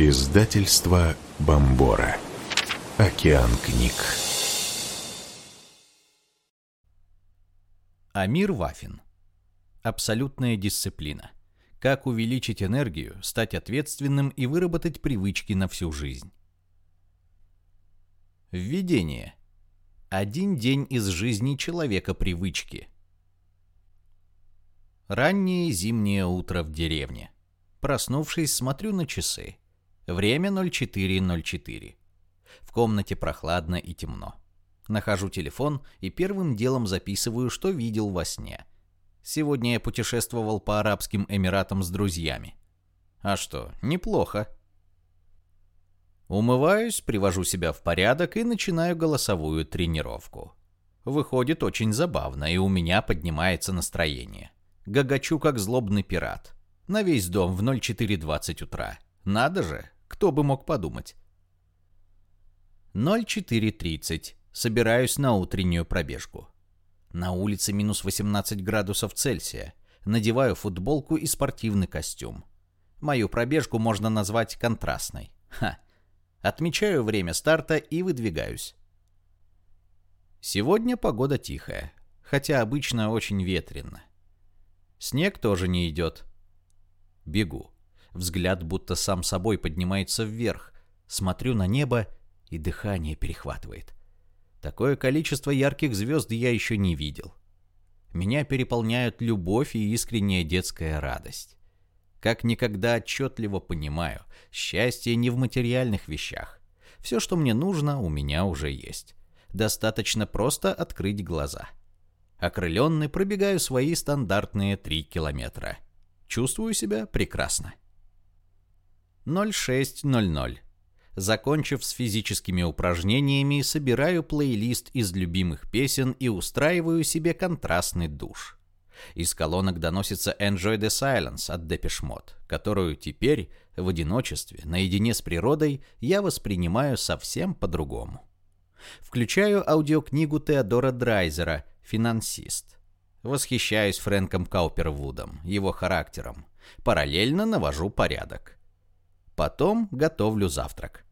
Издательство Бомбора. Океан книг. Амир Вафин. Абсолютная дисциплина. Как увеличить энергию, стать ответственным и выработать привычки на всю жизнь. Введение. Один день из жизни человека привычки. Раннее зимнее утро в деревне. Проснувшись, смотрю на часы. Время 04.04. В комнате прохладно и темно. Нахожу телефон и первым делом записываю, что видел во сне. Сегодня я путешествовал по Арабским Эмиратам с друзьями. А что, неплохо. Умываюсь, привожу себя в порядок и начинаю голосовую тренировку. Выходит очень забавно, и у меня поднимается настроение. Гагачу как злобный пират. На весь дом в 04.20 утра. Надо же, кто бы мог подумать. 04.30. Собираюсь на утреннюю пробежку. На улице минус 18 градусов Цельсия. Надеваю футболку и спортивный костюм. Мою пробежку можно назвать контрастной. Ха. Отмечаю время старта и выдвигаюсь. Сегодня погода тихая, хотя обычно очень ветрено. Снег тоже не идет. Бегу. Взгляд будто сам собой поднимается вверх. Смотрю на небо, и дыхание перехватывает. Такое количество ярких звезд я еще не видел. Меня переполняют любовь и искренняя детская радость. Как никогда отчетливо понимаю, счастье не в материальных вещах. Все, что мне нужно, у меня уже есть. Достаточно просто открыть глаза. Окрыленный пробегаю свои стандартные три километра. Чувствую себя прекрасно. 06.00. Закончив с физическими упражнениями, собираю плейлист из любимых песен и устраиваю себе контрастный душ. Из колонок доносится Enjoy the Silence от Depeche Mode, которую теперь, в одиночестве, наедине с природой, я воспринимаю совсем по-другому. Включаю аудиокнигу Теодора Драйзера «Финансист». Восхищаюсь Фрэнком Каупервудом, его характером. Параллельно навожу порядок. Потом готовлю завтрак.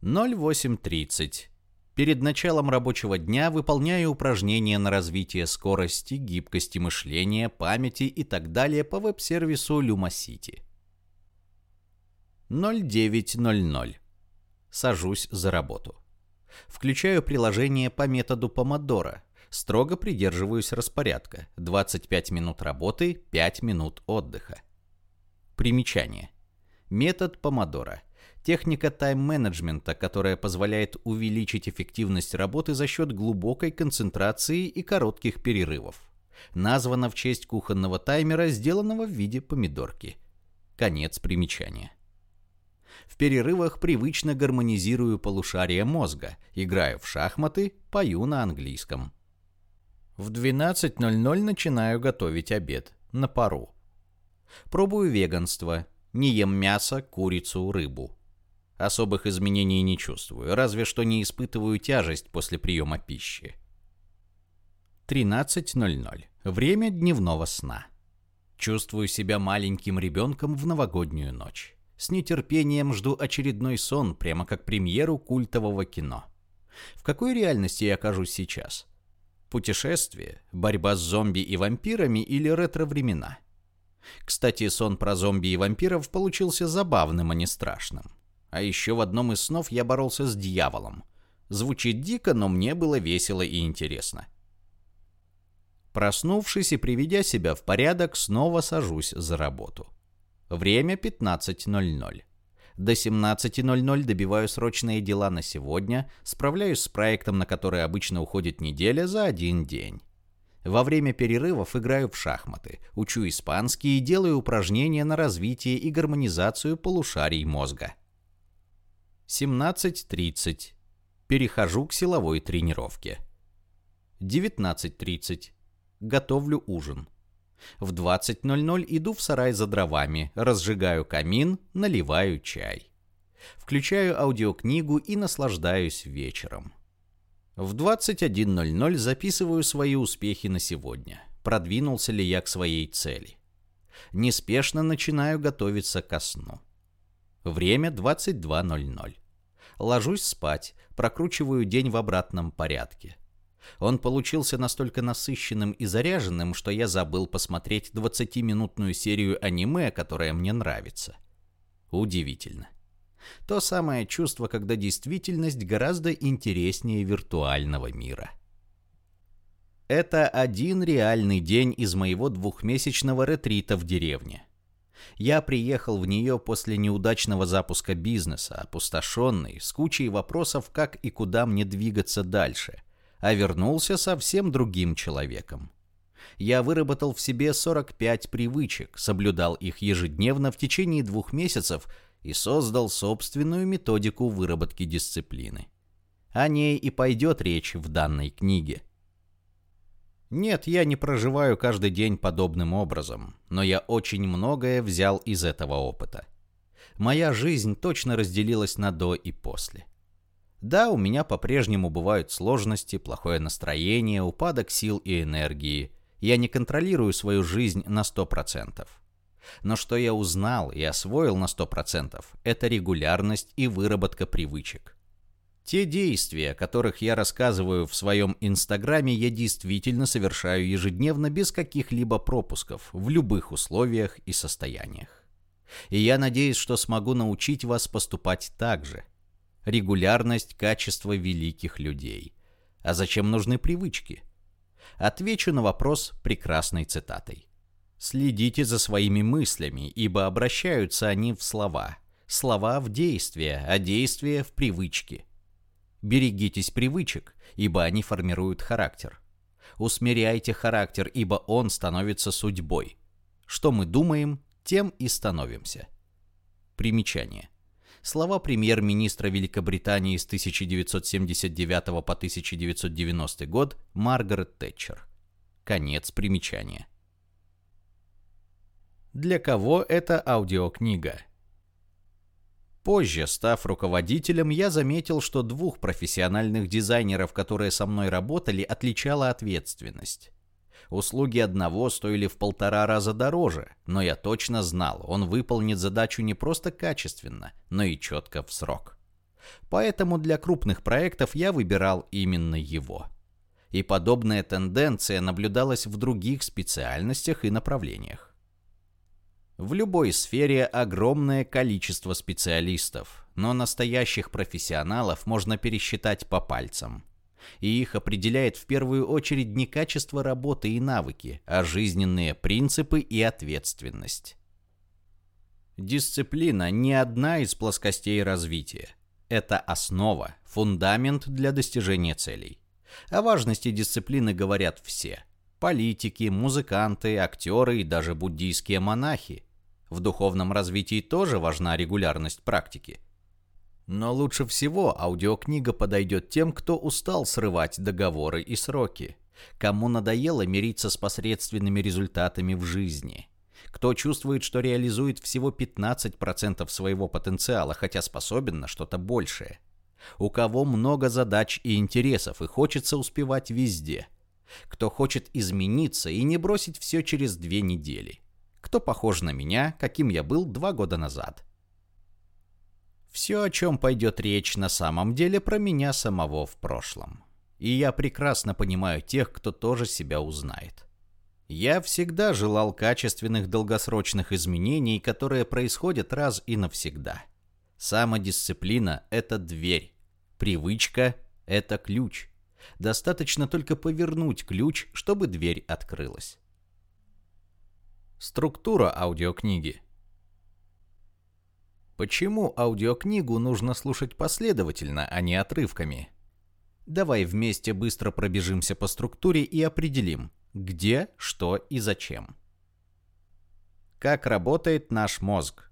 08.30. Перед началом рабочего дня выполняю упражнения на развитие скорости, гибкости мышления, памяти и так далее по веб-сервису Lumacity. 09.00. Сажусь за работу. Включаю приложение по методу помодора. Строго придерживаюсь распорядка. 25 минут работы, 5 минут отдыха. Примечание. Метод помодора – Техника тайм-менеджмента, которая позволяет увеличить эффективность работы за счет глубокой концентрации и коротких перерывов. Названа в честь кухонного таймера, сделанного в виде помидорки. Конец примечания. В перерывах привычно гармонизирую полушария мозга, играю в шахматы, пою на английском. В 12.00 начинаю готовить обед на пару. Пробую веганство. Не ем мясо, курицу, рыбу. Особых изменений не чувствую, разве что не испытываю тяжесть после приема пищи. 13.00. Время дневного сна. Чувствую себя маленьким ребенком в новогоднюю ночь. С нетерпением жду очередной сон, прямо как премьеру культового кино. В какой реальности я окажусь сейчас? Путешествие, борьба с зомби и вампирами или ретро-времена? Кстати, сон про зомби и вампиров получился забавным, а не страшным. А еще в одном из снов я боролся с дьяволом. Звучит дико, но мне было весело и интересно. Проснувшись и приведя себя в порядок, снова сажусь за работу. Время 15.00. До 17.00 добиваю срочные дела на сегодня, справляюсь с проектом, на который обычно уходит неделя, за один день. Во время перерывов играю в шахматы, учу испанский и делаю упражнения на развитие и гармонизацию полушарий мозга. 17.30. Перехожу к силовой тренировке. 19.30. Готовлю ужин. В 20.00 иду в сарай за дровами, разжигаю камин, наливаю чай. Включаю аудиокнигу и наслаждаюсь вечером. В 21.00 записываю свои успехи на сегодня. Продвинулся ли я к своей цели. Неспешно начинаю готовиться ко сну. Время 22.00. Ложусь спать, прокручиваю день в обратном порядке. Он получился настолько насыщенным и заряженным, что я забыл посмотреть 20-минутную серию аниме, которая мне нравится. Удивительно. То самое чувство, когда действительность гораздо интереснее виртуального мира. Это один реальный день из моего двухмесячного ретрита в деревне. Я приехал в нее после неудачного запуска бизнеса, опустошенный, с кучей вопросов, как и куда мне двигаться дальше, а вернулся совсем другим человеком. Я выработал в себе 45 привычек, соблюдал их ежедневно в течение двух месяцев и создал собственную методику выработки дисциплины. О ней и пойдет речь в данной книге. Нет, я не проживаю каждый день подобным образом, но я очень многое взял из этого опыта. Моя жизнь точно разделилась на до и после. Да, у меня по-прежнему бывают сложности, плохое настроение, упадок сил и энергии. Я не контролирую свою жизнь на 100%. Но что я узнал и освоил на 100%, это регулярность и выработка привычек. Те действия, о которых я рассказываю в своем инстаграме, я действительно совершаю ежедневно без каких-либо пропусков, в любых условиях и состояниях. И я надеюсь, что смогу научить вас поступать так же. Регулярность – качество великих людей. А зачем нужны привычки? Отвечу на вопрос прекрасной цитатой. Следите за своими мыслями, ибо обращаются они в слова. Слова в действия, а действия в привычки. Берегитесь привычек, ибо они формируют характер. Усмиряйте характер, ибо он становится судьбой. Что мы думаем, тем и становимся. Примечание. Слова премьер-министра Великобритании с 1979 по 1990 год Маргарет Тэтчер. Конец примечания. Для кого это аудиокнига? Позже, став руководителем, я заметил, что двух профессиональных дизайнеров, которые со мной работали, отличала ответственность. Услуги одного стоили в полтора раза дороже, но я точно знал, он выполнит задачу не просто качественно, но и четко в срок. Поэтому для крупных проектов я выбирал именно его. И подобная тенденция наблюдалась в других специальностях и направлениях. В любой сфере огромное количество специалистов, но настоящих профессионалов можно пересчитать по пальцам. И их определяет в первую очередь не качество работы и навыки, а жизненные принципы и ответственность. Дисциплина не одна из плоскостей развития. Это основа, фундамент для достижения целей. О важности дисциплины говорят все. Политики, музыканты, актеры и даже буддийские монахи – в духовном развитии тоже важна регулярность практики. Но лучше всего аудиокнига подойдет тем, кто устал срывать договоры и сроки, кому надоело мириться с посредственными результатами в жизни, кто чувствует, что реализует всего 15% своего потенциала, хотя способен на что-то большее, у кого много задач и интересов и хочется успевать везде, кто хочет измениться и не бросить все через две недели – кто похож на меня, каким я был два года назад. Все, о чем пойдет речь на самом деле, про меня самого в прошлом. И я прекрасно понимаю тех, кто тоже себя узнает. Я всегда желал качественных долгосрочных изменений, которые происходят раз и навсегда. Самодисциплина – это дверь. Привычка – это ключ. Достаточно только повернуть ключ, чтобы дверь открылась. Структура аудиокниги. Почему аудиокнигу нужно слушать последовательно, а не отрывками? Давай вместе быстро пробежимся по структуре и определим, где, что и зачем. Как работает наш мозг?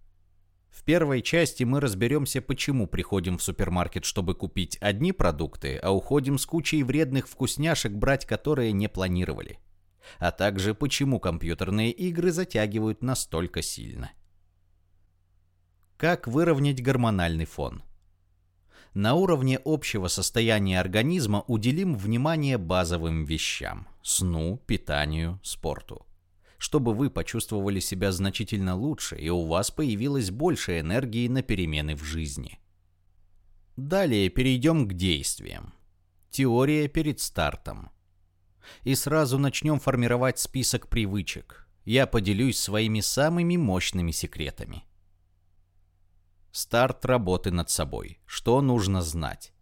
В первой части мы разберемся, почему приходим в супермаркет, чтобы купить одни продукты, а уходим с кучей вредных вкусняшек, брать которые не планировали а также почему компьютерные игры затягивают настолько сильно. Как выровнять гормональный фон? На уровне общего состояния организма уделим внимание базовым вещам – сну, питанию, спорту. чтобы вы почувствовали себя значительно лучше и у вас появилось больше энергии на перемены в жизни. Далее перейдем к действиям. Теория перед стартом. И сразу начнем формировать список привычек. Я поделюсь своими самыми мощными секретами. Старт работы над собой. Что нужно знать?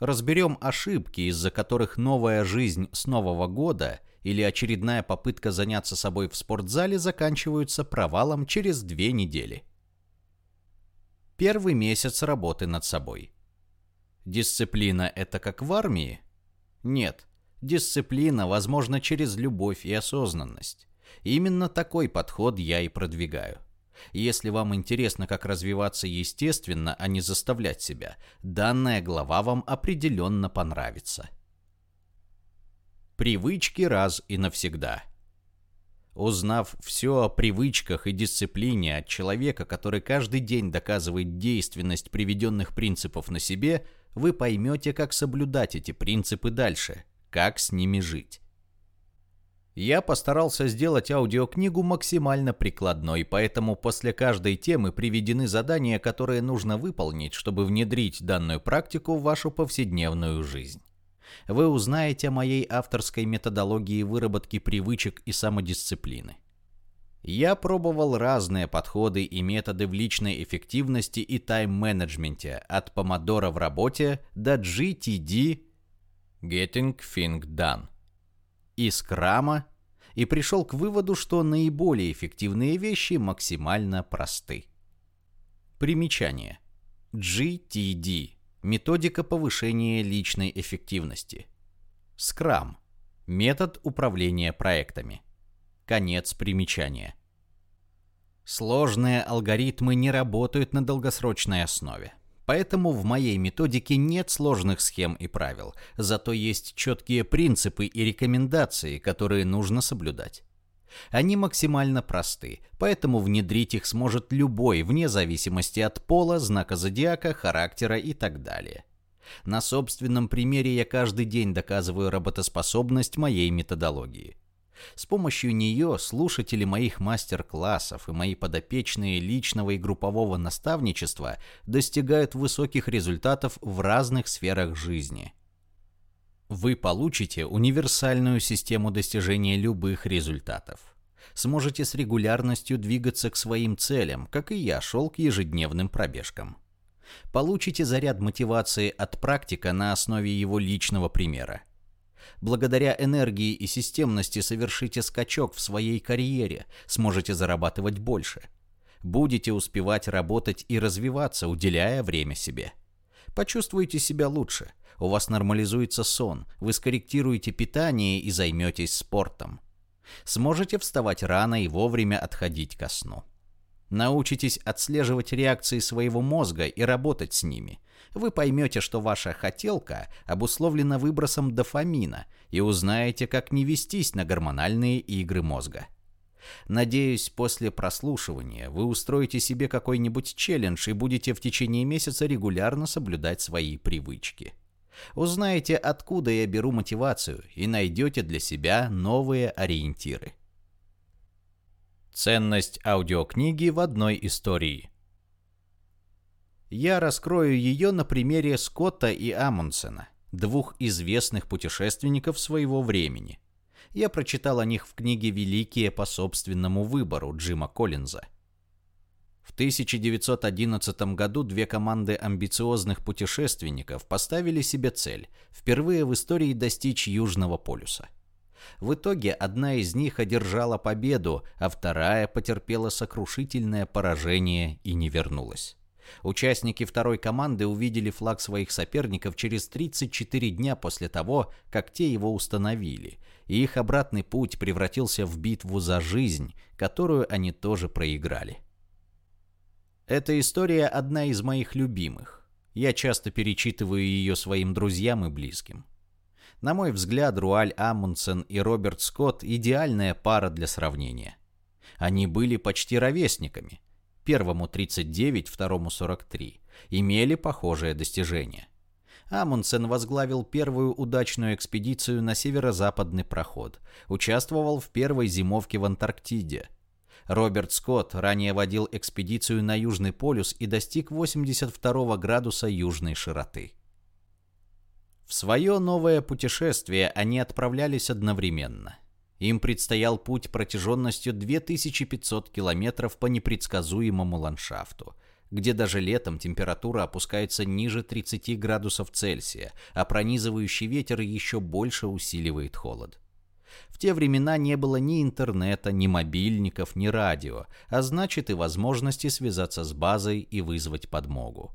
Разберем ошибки, из-за которых новая жизнь с Нового года или очередная попытка заняться собой в спортзале заканчиваются провалом через две недели. Первый месяц работы над собой. Дисциплина – это как в армии? Нет. Дисциплина возможна через любовь и осознанность. Именно такой подход я и продвигаю. Если вам интересно, как развиваться естественно, а не заставлять себя, данная глава вам определенно понравится. Привычки раз и навсегда. Узнав все о привычках и дисциплине от человека, который каждый день доказывает действенность приведенных принципов на себе, вы поймете, как соблюдать эти принципы дальше, как с ними жить. Я постарался сделать аудиокнигу максимально прикладной, поэтому после каждой темы приведены задания, которые нужно выполнить, чтобы внедрить данную практику в вашу повседневную жизнь. Вы узнаете о моей авторской методологии выработки привычек и самодисциплины. Я пробовал разные подходы и методы в личной эффективности и тайм-менеджменте, от помодора в работе до GTD Getting Things Done и скрама, и пришел к выводу, что наиболее эффективные вещи максимально просты. Примечание. GTD – методика повышения личной эффективности. Scrum – метод управления проектами. Конец примечания. Сложные алгоритмы не работают на долгосрочной основе. Поэтому в моей методике нет сложных схем и правил, зато есть четкие принципы и рекомендации, которые нужно соблюдать. Они максимально просты, поэтому внедрить их сможет любой, вне зависимости от пола, знака зодиака, характера и так далее. На собственном примере я каждый день доказываю работоспособность моей методологии. С помощью нее слушатели моих мастер-классов и мои подопечные личного и группового наставничества достигают высоких результатов в разных сферах жизни. Вы получите универсальную систему достижения любых результатов. Сможете с регулярностью двигаться к своим целям, как и я шел к ежедневным пробежкам. Получите заряд мотивации от практика на основе его личного примера – Благодаря энергии и системности совершите скачок в своей карьере, сможете зарабатывать больше. Будете успевать работать и развиваться, уделяя время себе. Почувствуете себя лучше. У вас нормализуется сон, вы скорректируете питание и займетесь спортом. Сможете вставать рано и вовремя отходить ко сну. Научитесь отслеживать реакции своего мозга и работать с ними вы поймете, что ваша хотелка обусловлена выбросом дофамина и узнаете, как не вестись на гормональные игры мозга. Надеюсь, после прослушивания вы устроите себе какой-нибудь челлендж и будете в течение месяца регулярно соблюдать свои привычки. Узнаете, откуда я беру мотивацию и найдете для себя новые ориентиры. Ценность аудиокниги в одной истории – я раскрою ее на примере Скотта и Амундсена, двух известных путешественников своего времени. Я прочитал о них в книге «Великие по собственному выбору» Джима Коллинза. В 1911 году две команды амбициозных путешественников поставили себе цель – впервые в истории достичь Южного полюса. В итоге одна из них одержала победу, а вторая потерпела сокрушительное поражение и не вернулась. Участники второй команды увидели флаг своих соперников через 34 дня после того, как те его установили, и их обратный путь превратился в битву за жизнь, которую они тоже проиграли. Эта история одна из моих любимых. Я часто перечитываю ее своим друзьям и близким. На мой взгляд, Руаль Амундсен и Роберт Скотт – идеальная пара для сравнения. Они были почти ровесниками – первому 39, второму 43, имели похожее достижение. Амундсен возглавил первую удачную экспедицию на северо-западный проход, участвовал в первой зимовке в Антарктиде. Роберт Скотт ранее водил экспедицию на Южный полюс и достиг 82 градуса южной широты. В свое новое путешествие они отправлялись одновременно. Им предстоял путь протяженностью 2500 километров по непредсказуемому ландшафту – где даже летом температура опускается ниже 30 градусов Цельсия, а пронизывающий ветер еще больше усиливает холод. В те времена не было ни интернета, ни мобильников, ни радио, а значит и возможности связаться с базой и вызвать подмогу.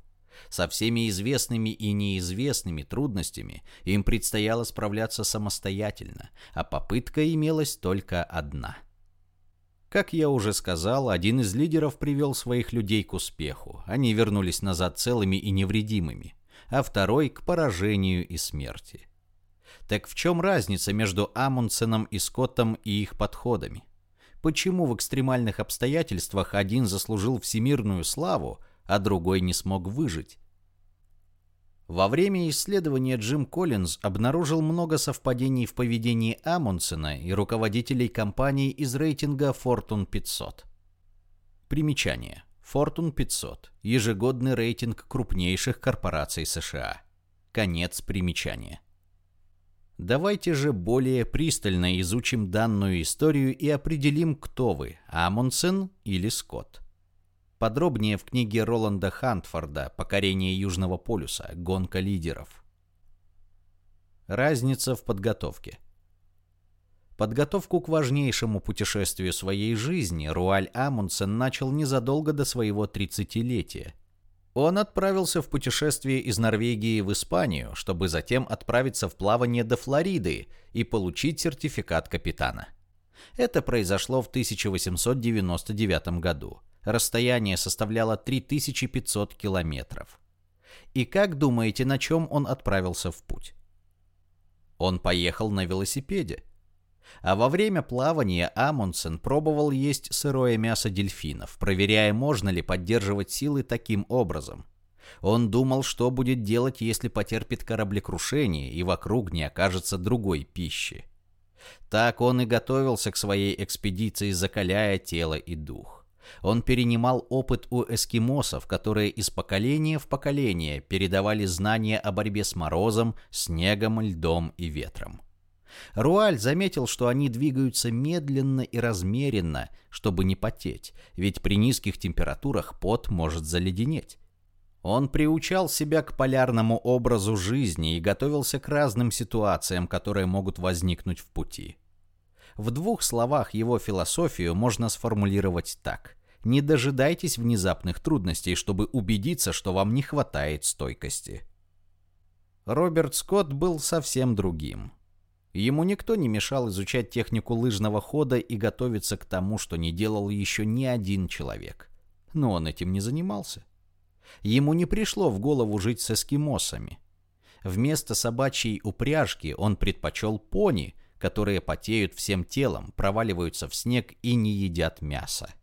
Со всеми известными и неизвестными трудностями им предстояло справляться самостоятельно, а попытка имелась только одна – как я уже сказал, один из лидеров привел своих людей к успеху. Они вернулись назад целыми и невредимыми, а второй – к поражению и смерти. Так в чем разница между Амундсеном и Скоттом и их подходами? Почему в экстремальных обстоятельствах один заслужил всемирную славу, а другой не смог выжить? Во время исследования Джим Коллинз обнаружил много совпадений в поведении Амундсена и руководителей компаний из рейтинга Fortune 500. Примечание. Fortune 500 – ежегодный рейтинг крупнейших корпораций США. Конец примечания. Давайте же более пристально изучим данную историю и определим, кто вы – Амундсен или Скотт. Подробнее в книге Роланда Хантфорда «Покорение Южного полюса. Гонка лидеров». Разница в подготовке. Подготовку к важнейшему путешествию своей жизни Руаль Амундсен начал незадолго до своего тридцатилетия. Он отправился в путешествие из Норвегии в Испанию, чтобы затем отправиться в плавание до Флориды и получить сертификат капитана. Это произошло в 1899 году. Расстояние составляло 3500 километров. И как думаете, на чем он отправился в путь? Он поехал на велосипеде. А во время плавания Амундсен пробовал есть сырое мясо дельфинов, проверяя, можно ли поддерживать силы таким образом. Он думал, что будет делать, если потерпит кораблекрушение и вокруг не окажется другой пищи. Так он и готовился к своей экспедиции, закаляя тело и дух. Он перенимал опыт у эскимосов, которые из поколения в поколение передавали знания о борьбе с морозом, снегом, льдом и ветром. Руаль заметил, что они двигаются медленно и размеренно, чтобы не потеть, ведь при низких температурах пот может заледенеть. Он приучал себя к полярному образу жизни и готовился к разным ситуациям, которые могут возникнуть в пути. В двух словах его философию можно сформулировать так. Не дожидайтесь внезапных трудностей, чтобы убедиться, что вам не хватает стойкости. Роберт Скотт был совсем другим. Ему никто не мешал изучать технику лыжного хода и готовиться к тому, что не делал еще ни один человек. Но он этим не занимался. Ему не пришло в голову жить с эскимосами. Вместо собачьей упряжки он предпочел пони, которые потеют всем телом, проваливаются в снег и не едят мясо.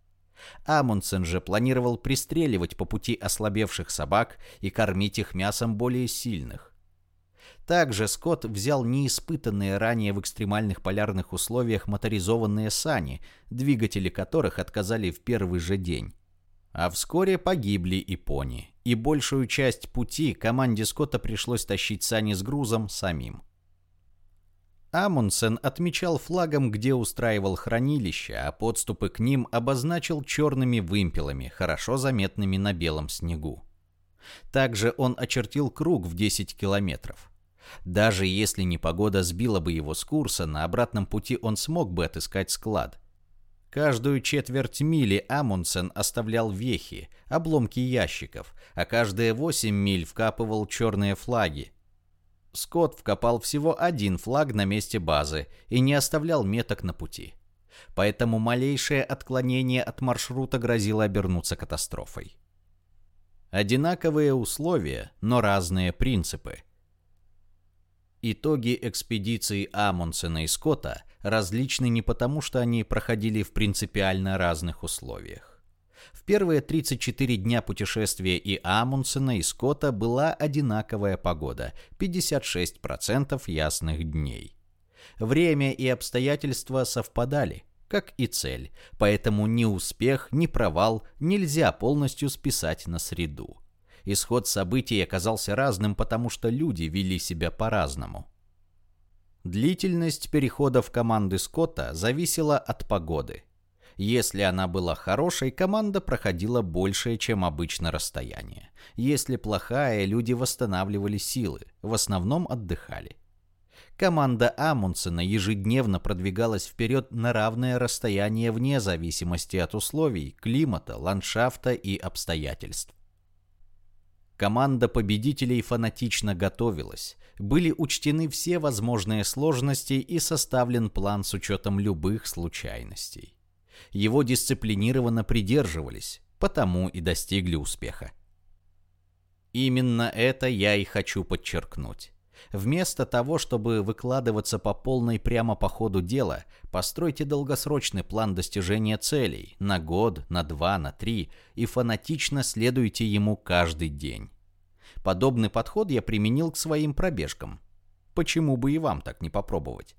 Амундсен же планировал пристреливать по пути ослабевших собак и кормить их мясом более сильных. Также Скотт взял неиспытанные ранее в экстремальных полярных условиях моторизованные сани, двигатели которых отказали в первый же день. А вскоре погибли и пони, и большую часть пути команде Скотта пришлось тащить сани с грузом самим. Амундсен отмечал флагом, где устраивал хранилище, а подступы к ним обозначил черными вымпелами, хорошо заметными на белом снегу. Также он очертил круг в 10 километров. Даже если непогода сбила бы его с курса, на обратном пути он смог бы отыскать склад. Каждую четверть мили Амундсен оставлял вехи, обломки ящиков, а каждые 8 миль вкапывал черные флаги – Скотт вкопал всего один флаг на месте базы и не оставлял меток на пути. Поэтому малейшее отклонение от маршрута грозило обернуться катастрофой. Одинаковые условия, но разные принципы. Итоги экспедиции Амундсена и Скотта различны не потому, что они проходили в принципиально разных условиях. В первые 34 дня путешествия и Амундсена, и Скотта была одинаковая погода – 56% ясных дней. Время и обстоятельства совпадали, как и цель, поэтому ни успех, ни провал нельзя полностью списать на среду. Исход событий оказался разным, потому что люди вели себя по-разному. Длительность переходов команды Скотта зависела от погоды. Если она была хорошей, команда проходила большее, чем обычно расстояние. Если плохая, люди восстанавливали силы, в основном отдыхали. Команда Амундсена ежедневно продвигалась вперед на равное расстояние вне зависимости от условий, климата, ландшафта и обстоятельств. Команда победителей фанатично готовилась, были учтены все возможные сложности и составлен план с учетом любых случайностей. Его дисциплинированно придерживались, потому и достигли успеха. Именно это я и хочу подчеркнуть. Вместо того, чтобы выкладываться по полной прямо по ходу дела, постройте долгосрочный план достижения целей на год, на два, на три и фанатично следуйте ему каждый день. Подобный подход я применил к своим пробежкам. Почему бы и вам так не попробовать?